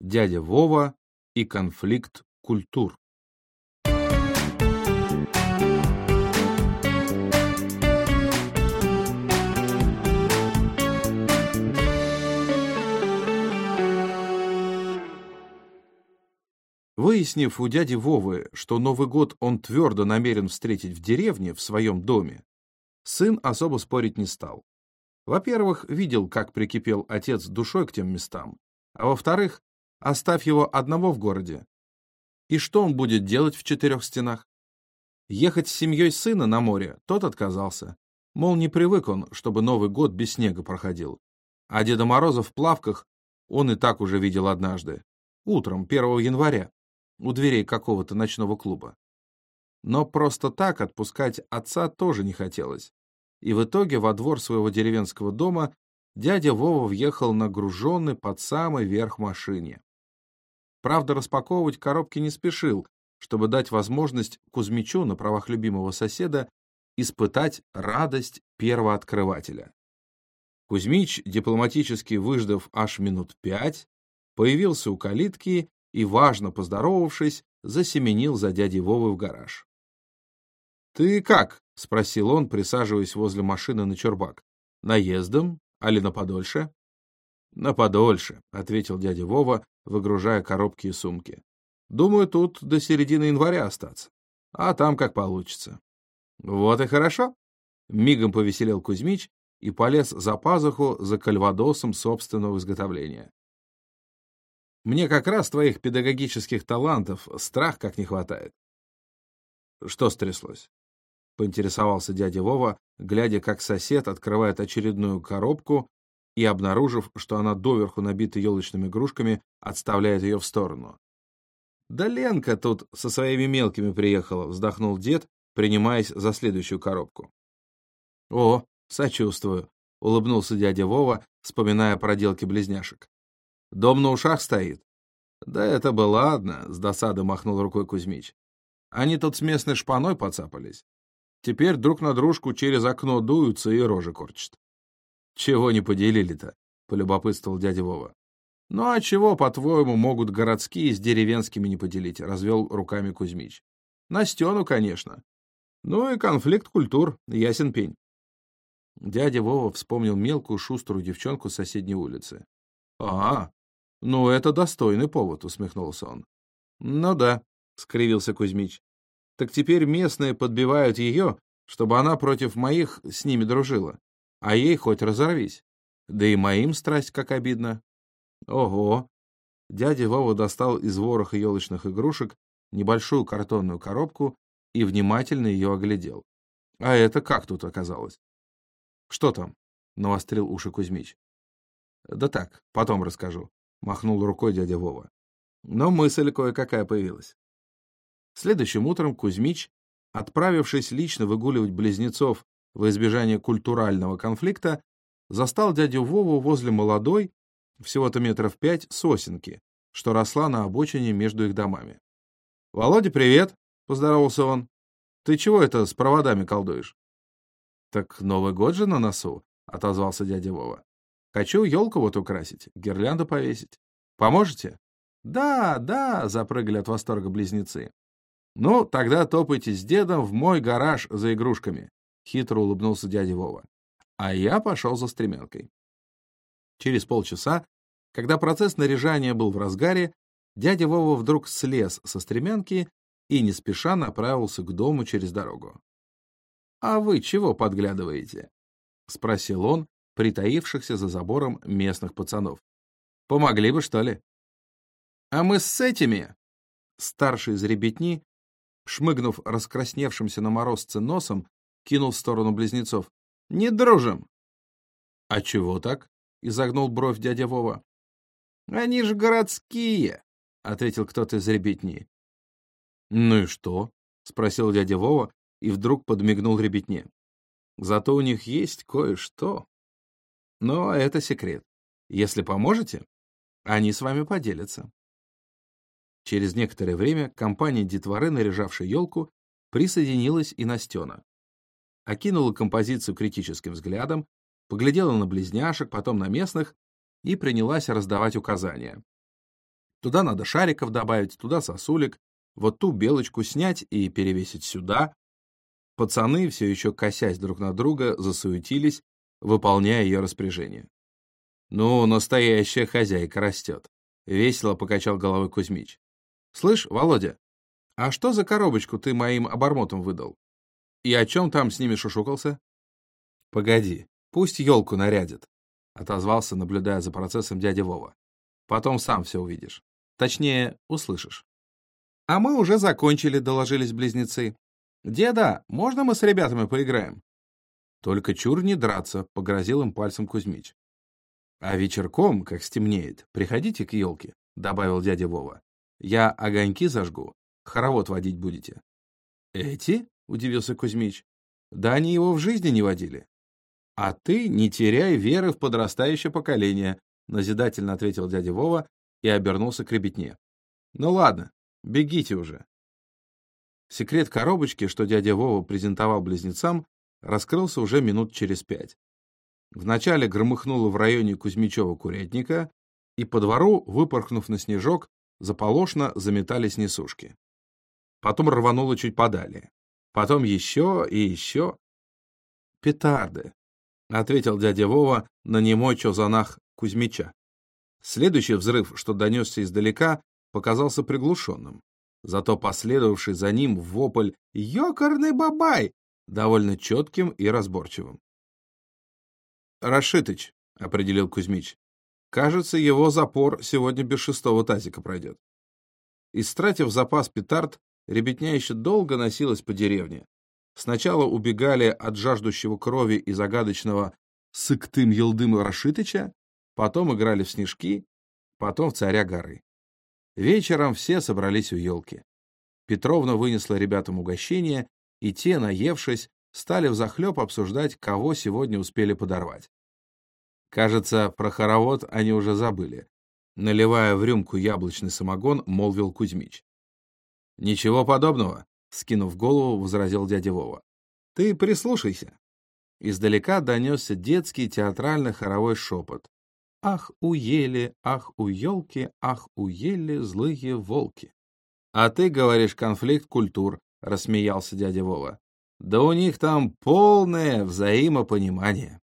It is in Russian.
Дядя Вова и конфликт культур. Выяснив у дяди Вовы, что Новый год он твердо намерен встретить в деревне, в своем доме, сын особо спорить не стал. Во-первых, видел, как прикипел отец душой к тем местам, а во-вторых, оставь его одного в городе. И что он будет делать в четырех стенах? Ехать с семьей сына на море тот отказался. Мол, не привык он, чтобы Новый год без снега проходил. А Деда Мороза в плавках он и так уже видел однажды. Утром, 1 января, у дверей какого-то ночного клуба. Но просто так отпускать отца тоже не хотелось и в итоге во двор своего деревенского дома дядя Вова въехал нагруженный под самый верх машине. Правда, распаковывать коробки не спешил, чтобы дать возможность Кузьмичу на правах любимого соседа испытать радость первооткрывателя. Кузьмич, дипломатически выждав аж минут пять, появился у калитки и, важно поздоровавшись, засеменил за дядей Вовой в гараж. «Ты как?» — спросил он, присаживаясь возле машины на чурбак. «Наездом? Али на подольше?» «На подольше», — ответил дядя Вова, выгружая коробки и сумки. «Думаю, тут до середины января остаться. А там как получится». «Вот и хорошо», — мигом повеселел Кузьмич и полез за пазуху за кальвадосом собственного изготовления. «Мне как раз твоих педагогических талантов страх как не хватает». «Что стряслось?» — поинтересовался дядя Вова, глядя, как сосед открывает очередную коробку и, обнаружив, что она доверху набита елочными игрушками, отставляет ее в сторону. «Да Ленка тут со своими мелкими приехала», — вздохнул дед, принимаясь за следующую коробку. «О, сочувствую», — улыбнулся дядя Вова, вспоминая проделки близняшек. «Дом на ушах стоит». «Да это бы ладно», — с досады махнул рукой Кузьмич. «Они тут с местной шпаной поцапались. Теперь друг на дружку через окно дуются и рожи корчат. Чего не поделили-то? полюбопытствовал дядя Вова. Ну а чего, по-твоему, могут городские с деревенскими не поделить? развел руками Кузьмич. Настену, конечно. Ну и конфликт культур, ясен пень. Дядя Вова вспомнил мелкую шуструю девчонку с соседней улицы. — А, ну это достойный повод, — усмехнулся он. — Ну да, — скривился Кузьмич так теперь местные подбивают ее, чтобы она против моих с ними дружила. А ей хоть разорвись. Да и моим страсть как обидно. Ого! Дядя Вова достал из вороха елочных игрушек небольшую картонную коробку и внимательно ее оглядел. А это как тут оказалось? Что там? Навострил уши Кузьмич. Да так, потом расскажу. Махнул рукой дядя Вова. Но мысль кое-какая появилась. Следующим утром Кузьмич, отправившись лично выгуливать близнецов во избежание культурального конфликта, застал дядю Вову возле молодой, всего-то метров пять, сосенки, что росла на обочине между их домами. — Володя, привет! — поздоровался он. — Ты чего это с проводами колдуешь? — Так Новый год же на носу, — отозвался дядя Вова. — Хочу елку вот украсить, гирлянду повесить. Поможете? — Да, да, — запрыгали от восторга близнецы. «Ну, тогда топайте с дедом в мой гараж за игрушками», — хитро улыбнулся дядя Вова. А я пошел за стремянкой. Через полчаса, когда процесс наряжания был в разгаре, дядя Вова вдруг слез со стремянки и не спеша направился к дому через дорогу. «А вы чего подглядываете?» — спросил он, притаившихся за забором местных пацанов. «Помогли бы, что ли?» «А мы с этими...» Старший из ребятни шмыгнув раскрасневшимся на морозце носом, кинул в сторону близнецов. «Не дружим!» «А чего так?» — изогнул бровь дядя Вова. «Они же городские!» — ответил кто-то из ребятни. «Ну и что?» — спросил дядя Вова и вдруг подмигнул ребятне. «Зато у них есть кое-что. Но это секрет. Если поможете, они с вами поделятся». Через некоторое время компания детворы, наряжавшей елку, присоединилась и Настена. Окинула композицию критическим взглядом, поглядела на близняшек, потом на местных и принялась раздавать указания. Туда надо шариков добавить, туда сосулек, вот ту белочку снять и перевесить сюда. Пацаны, все еще косясь друг на друга, засуетились, выполняя ее распоряжение. «Ну, настоящая хозяйка растет», — весело покачал головой Кузьмич. «Слышь, Володя, а что за коробочку ты моим обормотом выдал? И о чем там с ними шушукался?» «Погоди, пусть елку нарядит», — отозвался, наблюдая за процессом дядя Вова. «Потом сам все увидишь. Точнее, услышишь». «А мы уже закончили», — доложились близнецы. «Деда, можно мы с ребятами поиграем?» «Только чур не драться», — погрозил им пальцем Кузьмич. «А вечерком, как стемнеет, приходите к елке», — добавил дядя Вова. «Я огоньки зажгу, хоровод водить будете». «Эти?» — удивился Кузьмич. «Да они его в жизни не водили». «А ты не теряй веры в подрастающее поколение», — назидательно ответил дядя Вова и обернулся к ребятне. «Ну ладно, бегите уже». Секрет коробочки, что дядя Вова презентовал близнецам, раскрылся уже минут через пять. Вначале громыхнуло в районе Кузьмичева курятника, и по двору, выпорхнув на снежок, заполошно заметались несушки. Потом рвануло чуть подали. Потом еще и еще. «Петарды», — ответил дядя Вова на немой чозанах Кузьмича. Следующий взрыв, что донесся издалека, показался приглушенным. Зато последовавший за ним вопль «Ёкарный бабай!» довольно четким и разборчивым. «Рашитыч», — определил Кузьмич. «Кажется, его запор сегодня без шестого тазика пройдет». Истратив запас петард, ребятня еще долго носилась по деревне. Сначала убегали от жаждущего крови и загадочного Сыктым Елдым Рашитыча, потом играли в снежки, потом в царя горы. Вечером все собрались у елки. Петровна вынесла ребятам угощение, и те, наевшись, стали взахлеб обсуждать, кого сегодня успели подорвать. Кажется, про хоровод они уже забыли. Наливая в рюмку яблочный самогон, молвил Кузьмич. «Ничего подобного», — скинув голову, возразил дядя Вова. «Ты прислушайся». Издалека донесся детский театрально-хоровой шепот. «Ах, уели, ах, у елки, ах, уели злые волки». «А ты говоришь конфликт культур», — рассмеялся дядя Вова. Да у них там полное взаимопонимание.